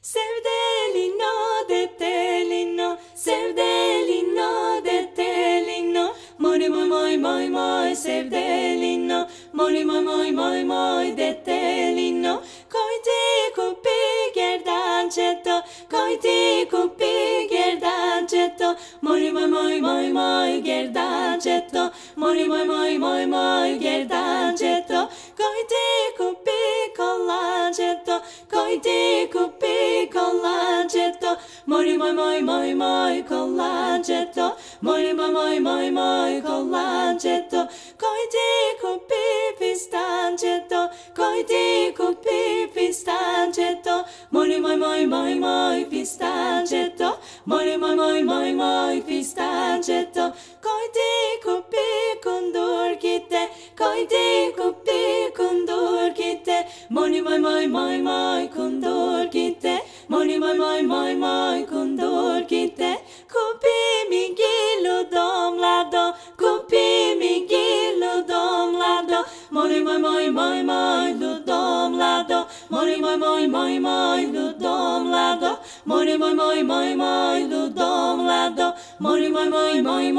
Sevdelino детелино, sevdelino детелино, mori moj moj moj moj sevdelino, mori moj moj moj moj detelino, koј ти купи герданчето, кој ти купи герданчето, мори мој мој мој мој герданчето, мори мој мој мој мој герданчето. Koyti kupi collaggetto. Mori moy moy moy moy, collaggetto. Mori moy moy moy moy, collaggetto. Koyti kupi pistancetto, koyti kupi pistancetto. Mori moy moy moy moy, pistancetto. Mori moy moy moy moy, pistancetto. Koyti kupi kundur gitti, koyti kupi Moni mai mai mai mai condor gite Moni mai mai mai mai condor gite Copii mi ghilo dom la do Copii mi ghilo dom la do Moni mai mai mai mai lo dom la do Moni mai mai mai mai lo dom la do Moni mai mai mai mai lo dom la do Moni mai mai mai